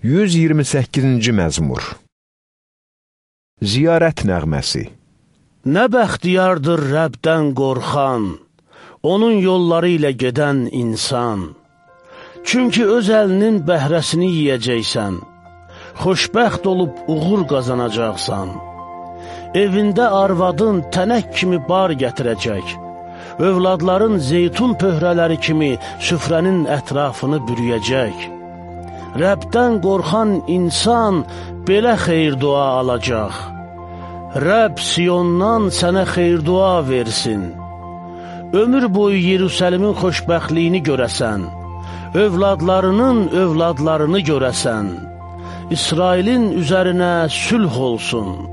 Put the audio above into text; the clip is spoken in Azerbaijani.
128-ci məzmur Ziyarət nəğməsi Nə bəxtiyardır Rəbdən qorxan, onun yolları ilə gedən insan. Çünki öz əlinin bəhrəsini yiyəcəksən, xoşbəxt olub uğur qazanacaqsan. Evində arvadın tənək kimi bar gətirəcək, övladların zeytun pöhrələri kimi süfrənin ətrafını bürüyəcək. Rəbdən qorxan insan belə xeyir dua alacaq. Rəbb Siyondan sənə xeyir dua versin. Ömür boyu Yerusəlimin xoşbəxtliyini görəsən, övladlarının övladlarını görəsən, İsrailin üzərinə sülh olsun.